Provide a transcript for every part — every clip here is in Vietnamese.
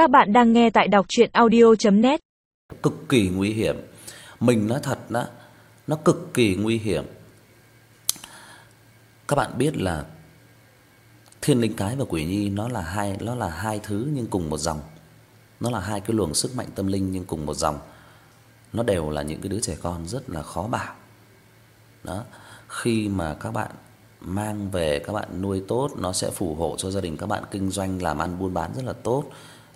Các bạn đang nghe tại đọc audio net Cực kỳ nguy hiểm. Mình nói thật đó, nó cực kỳ nguy hiểm. Các bạn biết là Thiên linh cái và quỷ nhi nó là hai nó là hai thứ nhưng cùng một dòng. Nó là hai cái luồng sức mạnh tâm linh nhưng cùng một dòng. Nó đều là những cái đứa trẻ con rất là khó bảo. Đó, khi mà các bạn mang về các bạn nuôi tốt nó sẽ phù hộ cho gia đình các bạn kinh doanh làm ăn buôn bán rất là tốt.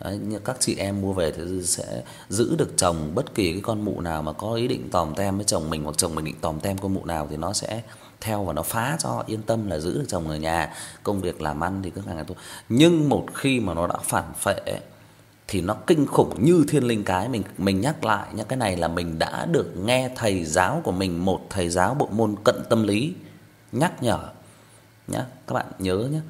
Đấy, như các chị em mua về thì sẽ giữ được chồng bất kỳ cái con mụ nào mà có ý định tòm tem với chồng mình hoặc chồng mình định tòm tem con mụ nào thì nó sẽ theo và nó phá cho yên tâm là giữ được chồng ở nhà, công việc làm ăn thì cứ ngày ngày tốt. Nhưng một khi mà nó đã phản phệ thì nó kinh khủng như thiên linh cái. Mình mình nhắc lại nhá cái này là mình đã được nghe thầy giáo của mình một thầy giáo bộ môn cận tâm lý nhắc nhở. Nhá các bạn nhớ nhé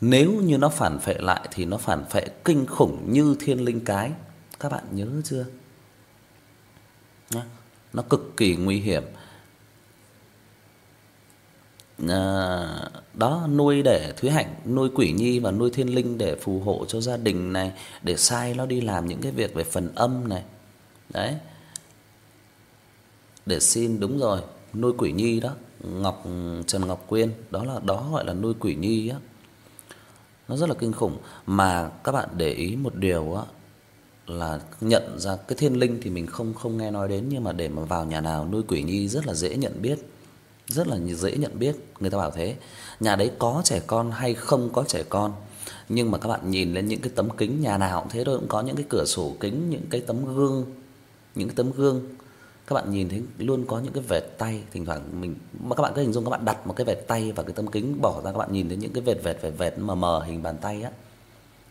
nếu như nó phản phệ lại thì nó phản phệ kinh khủng như thiên linh cái các bạn nhớ chưa nó cực kỳ nguy hiểm à, đó nuôi để Thúy Hạnh nuôi quỷ nhi và nuôi thiên linh để phù hộ cho gia đình này, để sai nó đi làm những cái việc về phần âm này. Đấy. Để xin đúng rồi, nuôi quỷ nhi đó, Ngọc Trần Ngọc Quyên, đó là đó gọi là nuôi quỷ nhi á. Nó rất là kinh khủng mà các bạn để ý một điều á là nhận ra cái thiên linh thì mình không không nghe nói đến nhưng mà để mà vào nhà nào nuôi quỷ nhi rất là dễ nhận biết rất là dễ nhận biết, người ta bảo thế. Nhà đấy có trẻ con hay không có trẻ con. Nhưng mà các bạn nhìn lên những cái tấm kính nhà nào cũng thế thôi, cũng có những cái cửa sổ kính, những cái tấm gương, những cái tấm gương. Các bạn nhìn thấy luôn có những cái vệt tay, thỉnh thoảng mình mà các bạn cứ hình dung các bạn đặt một cái vệt tay vào cái tấm kính bỏ ra các bạn nhìn thấy những cái vệt vệt vệt vệt mờ mờ hình bàn tay á.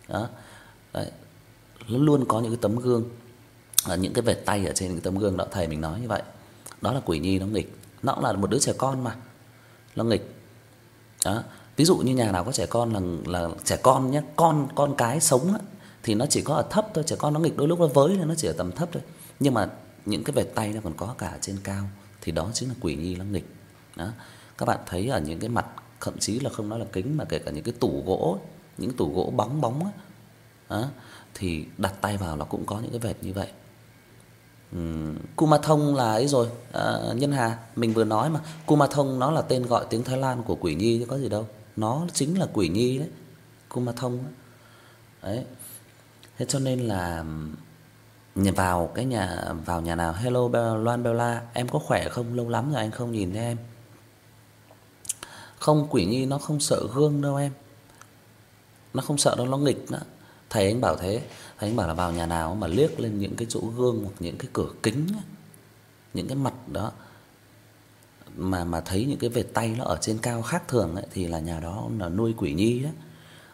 Đó. Đấy. Nó luôn có những cái tấm gương. À, những cái vệt tay ở trên những cái tấm gương đó thầy mình nói như vậy. Đó là quỷ nhi nó nghịch nó cũng là một đứa trẻ con mà. Nó nghịch. Đó. Ví dụ như nhà nào có trẻ con là là trẻ con nhé, con con cái sống á thì nó chỉ có ở thấp thôi, trẻ con nó nghịch đôi lúc nó với nó chỉ ở tầm thấp thôi. Nhưng mà những cái vệt tay nó còn có cả ở trên cao thì đó chính là quỷ nhi lăng nghịch. Đó. Các bạn thấy ở những cái mặt thậm chí là không nói là kính mà kể cả những cái tủ gỗ, những tủ gỗ bóng bóng á. Đó. Thì đặt tay vào nó cũng có những cái vệt như vậy. Kuma Thông là ấy rồi, à, Nhân Hà, mình vừa nói mà, Kuma Thông nó là tên gọi tiếng Thái Lan của Quỷ Nhi chứ có gì đâu. Nó chính là Quỷ Nhi đấy. Kuma Thông đấy. Đấy. Thế cho nên là vào cái nhà vào nhà nào hello Loan Bella, em có khỏe không? Lâu lắm rồi anh không nhìn thấy em. Không Quỷ Nhi nó không sợ gương đâu em. Nó không sợ đâu nó nghịch đó. Thầy anh bảo thế, thầy anh bảo là vào nhà nào mà liếc lên những cái chỗ gương hoặc những cái cửa kính những cái mặt đó mà mà thấy những cái vệt tay nó ở trên cao khác thường ấy thì là nhà đó là nuôi quỷ nhi đó.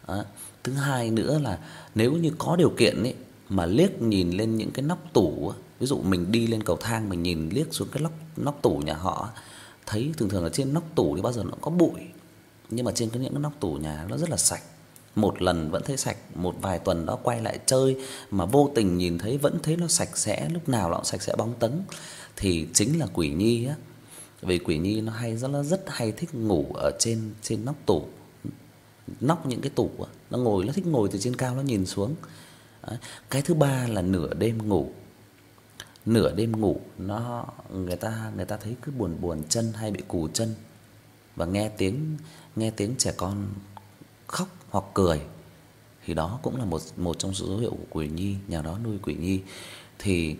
Đó. Thứ hai nữa là nếu như có điều kiện ấy mà liếc nhìn lên những cái nóc tủ, ví dụ mình đi lên cầu thang mình nhìn liếc xuống cái nóc nóc tủ nhà họ thấy thường thường ở trên nóc tủ thì bao giờ nó có bụi, nhưng mà trên cái những cái nóc tủ nhà nó rất là sạch một lần vẫn thấy sạch, một vài tuần đó quay lại chơi mà vô tình nhìn thấy vẫn thấy nó sạch sẽ, lúc nào nó cũng sạch sẽ bóng tấn thì chính là quỷ nhi á. Vì quỷ nhi nó hay rất là rất hay thích ngủ ở trên trên nóc tủ. Nóc những cái tủ á, nó ngồi nó thích ngồi từ trên cao nó nhìn xuống. Đấy. Cái thứ ba là nửa đêm ngủ. Nửa đêm ngủ nó người ta người ta thấy cứ buồn buồn chân hay bị cù chân và nghe tiếng nghe tiếng trẻ con khóc hoặc cười thì đó cũng là một một trong số dấu hiệu của quỷ nhi, nhà đó nuôi quỷ nhi. Thì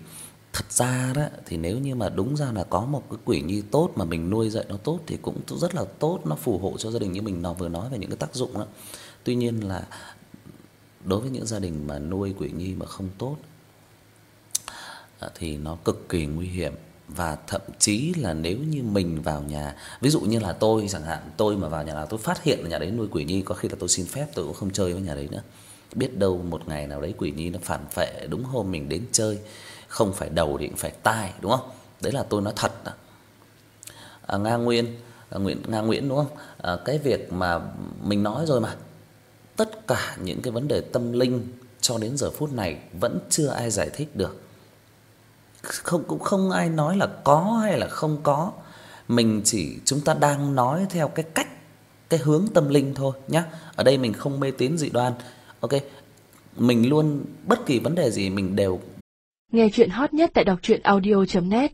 thật ra đó thì nếu như mà đúng ra là có một cái quỷ nhi tốt mà mình nuôi dạy nó tốt thì cũng rất là tốt, nó phù hộ cho gia đình như mình nó vừa nói về những cái tác dụng đó. Tuy nhiên là đối với những gia đình mà nuôi quỷ nhi mà không tốt à, thì nó cực kỳ nguy hiểm và thậm chí là nếu như mình vào nhà, ví dụ như là tôi chẳng hạn, tôi mà vào nhà nào tôi phát hiện là nhà đấy nuôi quỷ nhi, có khi là tôi xin phép tôi cũng không chơi với nhà đấy nữa. Biết đâu một ngày nào đấy quỷ nhi nó phản phệ đúng hôm mình đến chơi, không phải đầu thì cũng phải tai, đúng không? Đấy là tôi nói thật đó. À, Nga Nguyên, à, Nguyễn Nga Nguyễn đúng không? À, cái việc mà mình nói rồi mà. Tất cả những cái vấn đề tâm linh cho đến giờ phút này vẫn chưa ai giải thích được không cũng không ai nói là có hay là không có. Mình chỉ chúng ta đang nói theo cái cách cái hướng tâm linh thôi nhá. Ở đây mình không mê tín dị đoan. Ok, mình luôn bất kỳ vấn đề gì mình đều Nghe chuyện hot nhất tại đọc truyện audio.net